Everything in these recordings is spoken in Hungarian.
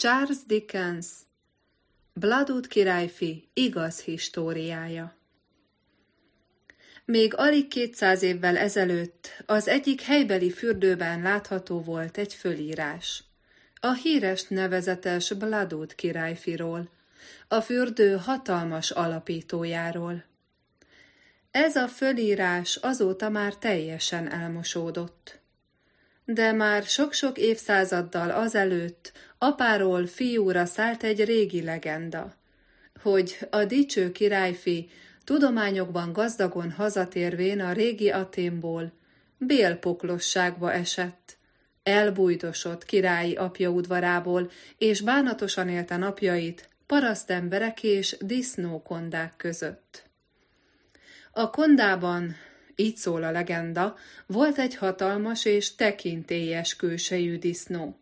Charles Dickens Bloodwood királyfi igaz históriája Még alig kétszáz évvel ezelőtt az egyik helybeli fürdőben látható volt egy fölírás. A híres nevezetes Bloodwood királyfiról, a fürdő hatalmas alapítójáról. Ez a fölírás azóta már teljesen elmosódott. De már sok-sok évszázaddal azelőtt apáról fiúra szállt egy régi legenda, hogy a dicső királyfi tudományokban gazdagon hazatérvén a régi Aténból bélpoklosságba esett, elbújdosott királyi apja udvarából, és bánatosan élte napjait parasztemberek és disznókondák között. A kondában, így szól a legenda, volt egy hatalmas és tekintélyes külsejű disznó.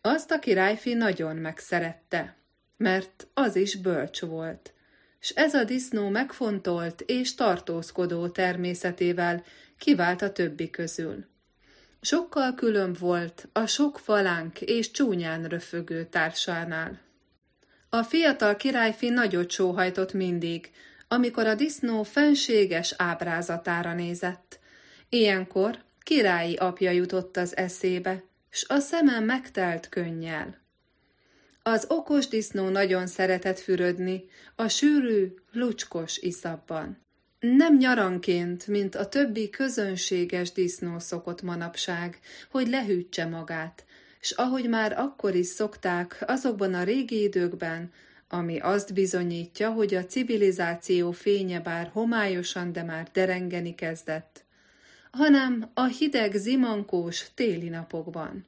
Azt a királyfi nagyon megszerette, mert az is bölcs volt, s ez a disznó megfontolt és tartózkodó természetével kivált a többi közül. Sokkal különb volt a sok falánk és csúnyán röfögő társánál. A fiatal királyfi nagyot sóhajtott mindig, amikor a disznó fenséges ábrázatára nézett. Ilyenkor királyi apja jutott az eszébe, s a szemem megtelt könnyel. Az okos disznó nagyon szeretett fürödni, a sűrű, lucskos iszapban. Nem nyaranként, mint a többi közönséges disznó szokott manapság, hogy lehűtse magát, s ahogy már akkor is szokták, azokban a régi időkben, ami azt bizonyítja, hogy a civilizáció fénye bár homályosan, de már derengeni kezdett, hanem a hideg zimankós téli napokban.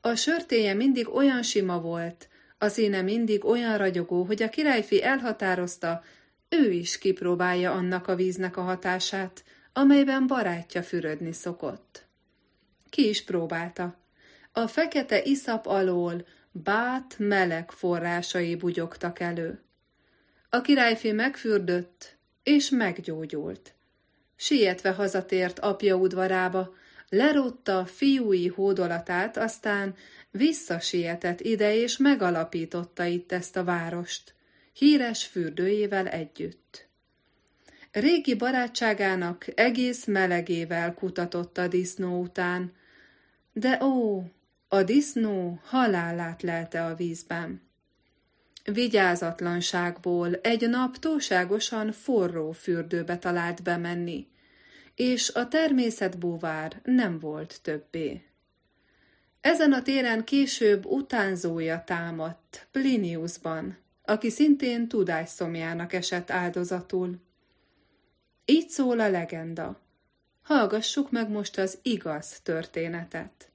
A sörtéje mindig olyan sima volt, a színe mindig olyan ragyogó, hogy a királyfi elhatározta, ő is kipróbálja annak a víznek a hatását, amelyben barátja fürödni szokott. Ki is próbálta. A fekete iszap alól bát meleg forrásai bugyogtak elő. A királyfi megfürdött, és meggyógyult. Sietve hazatért apja udvarába, lerotta fiúi hódolatát, aztán visszasietett ide, és megalapította itt ezt a várost, híres fürdőjével együtt. Régi barátságának egész melegével kutatott a disznó után, de ó, a disznó halálát lelte a vízben. Vigyázatlanságból egy nap túlságosan forró fürdőbe talált bemenni, és a természet búvár nem volt többé. Ezen a téren később utánzója támadt, Pliniusban, aki szintén tudásszomjának esett áldozatul. Így szól a legenda. Hallgassuk meg most az igaz történetet.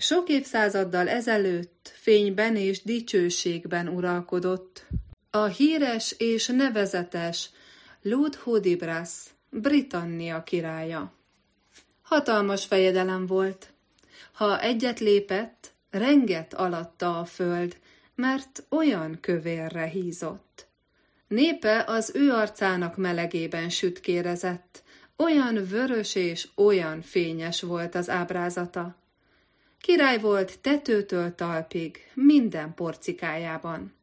Sok évszázaddal ezelőtt fényben és dicsőségben uralkodott a híres és nevezetes Ludhudibras, Britannia királya. Hatalmas fejedelem volt. Ha egyet lépett, renget alatta a föld, mert olyan kövérre hízott. Népe az ő arcának melegében sütkérezett, olyan vörös és olyan fényes volt az ábrázata. Király volt tetőtől talpig, minden porcikájában.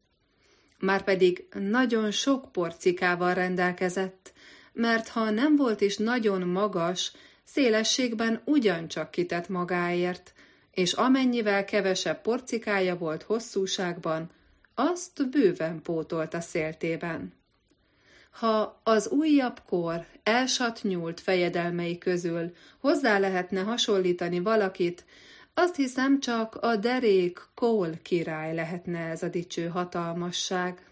Márpedig nagyon sok porcikával rendelkezett, mert ha nem volt is nagyon magas, szélességben ugyancsak kitett magáért, és amennyivel kevesebb porcikája volt hosszúságban, azt bőven pótolt a széltében. Ha az újabb kor elsatnyult fejedelmei közül hozzá lehetne hasonlítani valakit, azt hiszem csak a derék Kól király lehetne ez a dicső hatalmasság.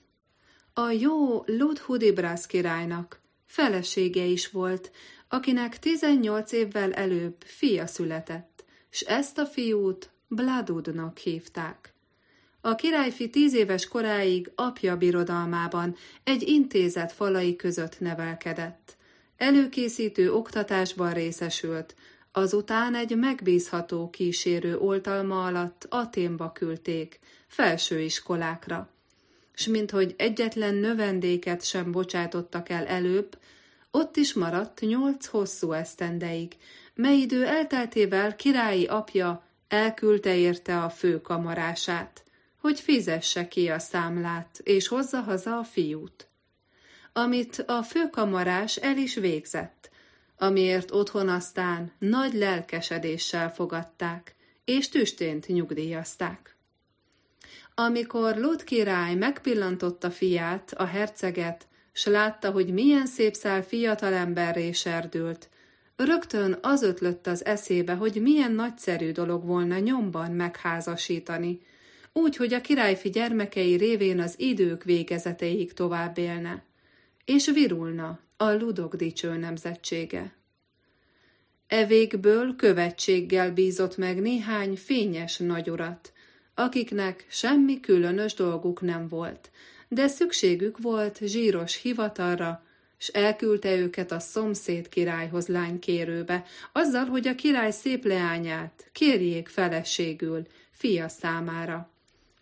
A jó Ludhudibrász királynak felesége is volt, akinek 18 évvel előbb fia született, s ezt a fiút Bladudnak hívták. A királyfi tíz éves koráig apja birodalmában egy intézet falai között nevelkedett. Előkészítő oktatásban részesült, Azután egy megbízható kísérő oltalma alatt Aténba küldték, felsőiskolákra. S minthogy egyetlen növendéket sem bocsátottak el előbb, ott is maradt nyolc hosszú esztendeig, mely idő elteltével királyi apja elküldte érte a főkamarását. hogy fizesse ki a számlát, és hozza haza a fiút. Amit a főkamarás el is végzett, amiért otthon aztán nagy lelkesedéssel fogadták, és tüstént nyugdíjazták. Amikor Lud király megpillantotta fiát, a herceget, s látta, hogy milyen szép szál fiatalemberré serdült, rögtön az ötlött az eszébe, hogy milyen nagyszerű dolog volna nyomban megházasítani, úgy, hogy a királyfi gyermekei révén az idők végezeteig tovább élne, és virulna a ludok dicső nemzetsége. E végből követséggel bízott meg néhány fényes nagyurat, akiknek semmi különös dolguk nem volt, de szükségük volt zsíros hivatalra, s elküldte őket a szomszéd királyhoz lánykérőbe, azzal, hogy a király szép leányát kérjék feleségül, fia számára.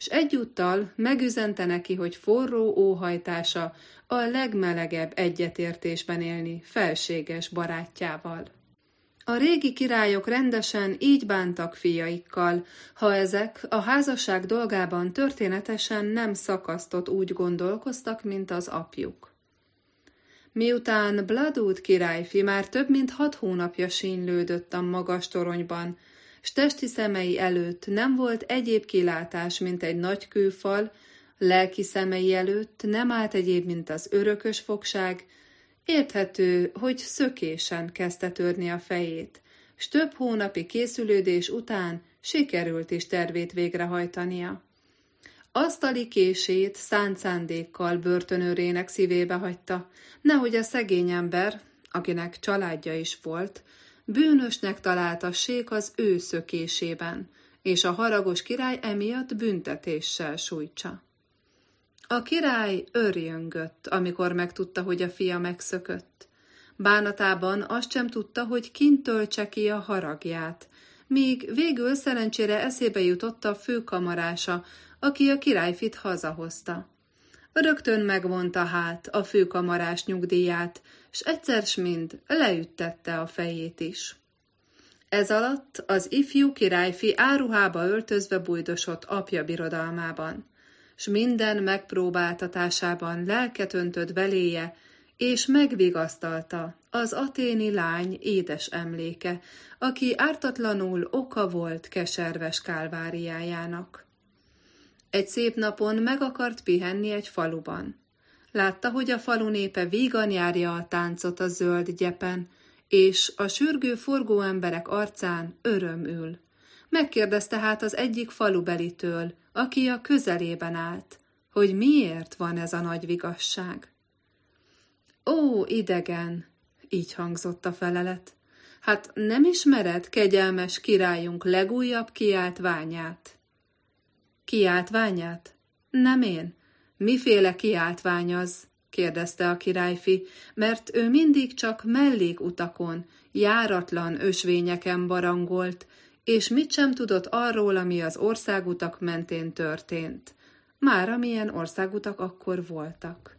És egyúttal megüzente neki, hogy forró óhajtása a legmelegebb egyetértésben élni felséges barátjával. A régi királyok rendesen így bántak fiaikkal, ha ezek a házasság dolgában történetesen nem szakasztott úgy gondolkoztak, mint az apjuk. Miután Bladud királyfi már több mint hat hónapja sínlődött a magas toronyban, s testi szemei előtt nem volt egyéb kilátás, mint egy nagy kőfal, lelki szemei előtt nem állt egyéb, mint az örökös fogság, Érthető, hogy szökésen kezdte törni a fejét, s több hónapi készülődés után sikerült is tervét végrehajtania. Asztali kését szánt szándékkal börtönőrének szívébe hagyta, nehogy a szegény ember, akinek családja is volt, bűnösnek találta sék az ő szökésében, és a haragos király emiatt büntetéssel sújtsa. A király örjöngött, amikor megtudta, hogy a fia megszökött. Bánatában azt sem tudta, hogy kint töltse ki a haragját, míg végül szerencsére eszébe jutott a főkamarása, aki a királyfit hazahozta. Rögtön megvonta hát a főkamarás nyugdíját, s egyszer mind leüttette a fejét is. Ez alatt az ifjú királyfi áruhába öltözve bújdosott apja birodalmában s minden megpróbáltatásában lelket öntött beléje, és megvigasztalta az aténi lány édes emléke, aki ártatlanul oka volt keserves kálváriájának. Egy szép napon meg akart pihenni egy faluban. Látta, hogy a falu népe vígan járja a táncot a zöld gyepen, és a sürgő forgó emberek arcán öröm ül. Megkérdezte hát az egyik falubelitől, aki a közelében állt, hogy miért van ez a nagy vigasság. Ó, idegen, így hangzott a felelet. Hát nem ismered kegyelmes királyunk legújabb kiáltványát? Kiáltványát? Nem én. Miféle kiáltvány az? kérdezte a királyfi, mert ő mindig csak mellékutakon, járatlan ösvényeken barangolt, és mit sem tudott arról, ami az országutak mentén történt. Már amilyen országutak akkor voltak.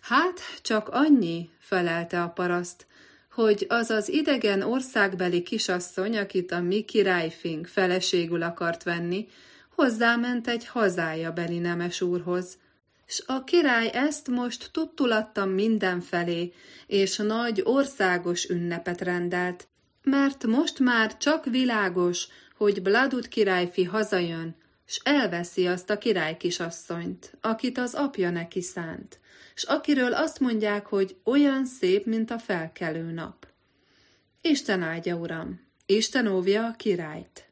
Hát, csak annyi, felelte a paraszt, hogy az az idegen országbeli kisasszony, akit a mi királyfink feleségül akart venni, hozzáment egy hazája beli nemes úrhoz, s a király ezt most tudtulattam mindenfelé, és nagy országos ünnepet rendelt, mert most már csak világos, hogy Bladud királyfi hazajön, s elveszi azt a király kisasszonyt, akit az apja neki szánt, s akiről azt mondják, hogy olyan szép, mint a felkelő nap. Isten áldja, uram, Isten óvja a királyt.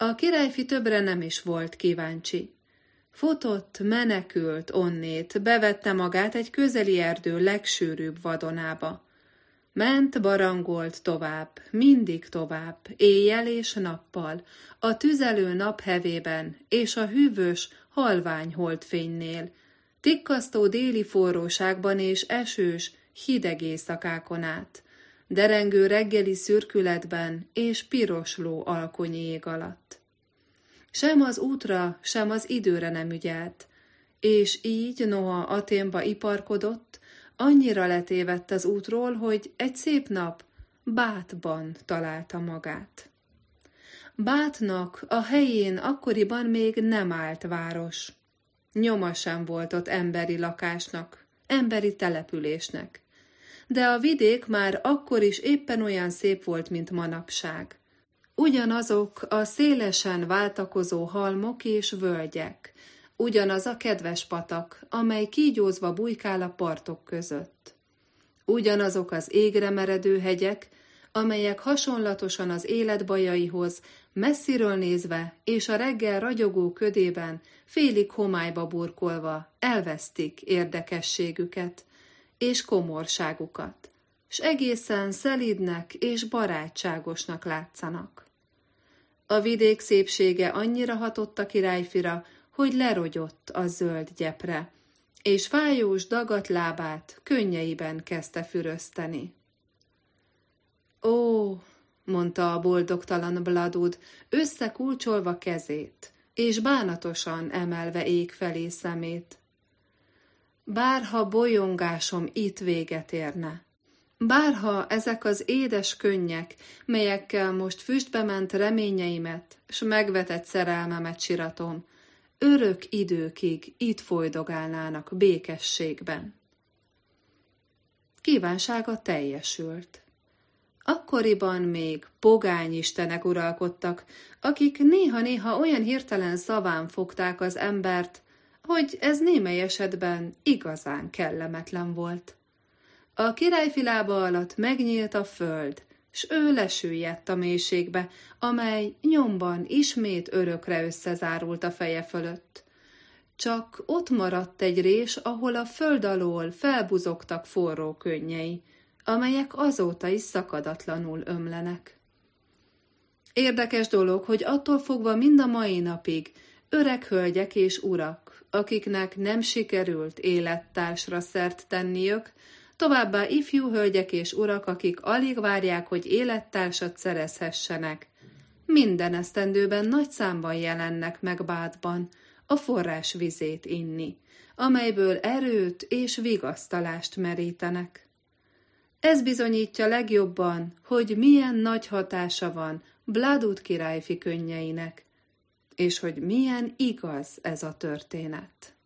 A királyfi többre nem is volt kíváncsi. Futott, menekült onnét, bevette magát egy közeli erdő legsűrűbb vadonába. Ment barangolt tovább, mindig tovább, éjjel és nappal, a tüzelő nap hevében és a hűvös, halvány holdfénynél, tikkasztó déli forróságban és esős, hideg éjszakákon át, derengő reggeli szürkületben és piros ló alkonyi ég alatt. Sem az útra, sem az időre nem ügyelt, és így noha Aténba iparkodott, annyira letévedt az útról, hogy egy szép nap bátban találta magát. Bátnak a helyén akkoriban még nem állt város. Nyoma sem volt ott emberi lakásnak, emberi településnek. De a vidék már akkor is éppen olyan szép volt, mint manapság. Ugyanazok a szélesen váltakozó halmok és völgyek, ugyanaz a kedves patak, amely kígyózva bujkál a partok között. Ugyanazok az égre meredő hegyek, amelyek hasonlatosan az élet bajaihoz, messziről nézve és a reggel ragyogó ködében, félig homályba burkolva elvesztik érdekességüket és komorságukat, s egészen szelidnek és barátságosnak látszanak. A vidék szépsége annyira hatott a királyfira, hogy lerogyott a zöld gyepre, és fájós dagat lábát könnyeiben kezdte fürözteni. Ó, mondta a boldogtalan Bladud, összekulcsolva kezét, és bánatosan emelve ég felé szemét. Bárha bolyongásom itt véget érne, bárha ezek az édes könnyek, melyekkel most füstbe ment reményeimet, s megvetett szerelmemet siratom, örök időkig itt folydogálnának békességben. Kívánsága teljesült. Akkoriban még pogányistenek uralkodtak, akik néha-néha olyan hirtelen szaván fogták az embert, hogy ez némely esetben igazán kellemetlen volt. A királyfilába alatt megnyílt a föld, s ő lesüllyedt a mélységbe, amely nyomban ismét örökre összezárult a feje fölött. Csak ott maradt egy rés, ahol a föld alól felbuzogtak forró könnyei, amelyek azóta is szakadatlanul ömlenek. Érdekes dolog, hogy attól fogva mind a mai napig öreg hölgyek és urak, akiknek nem sikerült élettársra szert tenniük, továbbá ifjú hölgyek és urak, akik alig várják, hogy élettársat szerezhessenek, minden esztendőben nagy számban jelennek meg bádban, a forrás vizét inni, amelyből erőt és vigasztalást merítenek. Ez bizonyítja legjobban, hogy milyen nagy hatása van Bladut királyfi könnyeinek, és hogy milyen igaz ez a történet.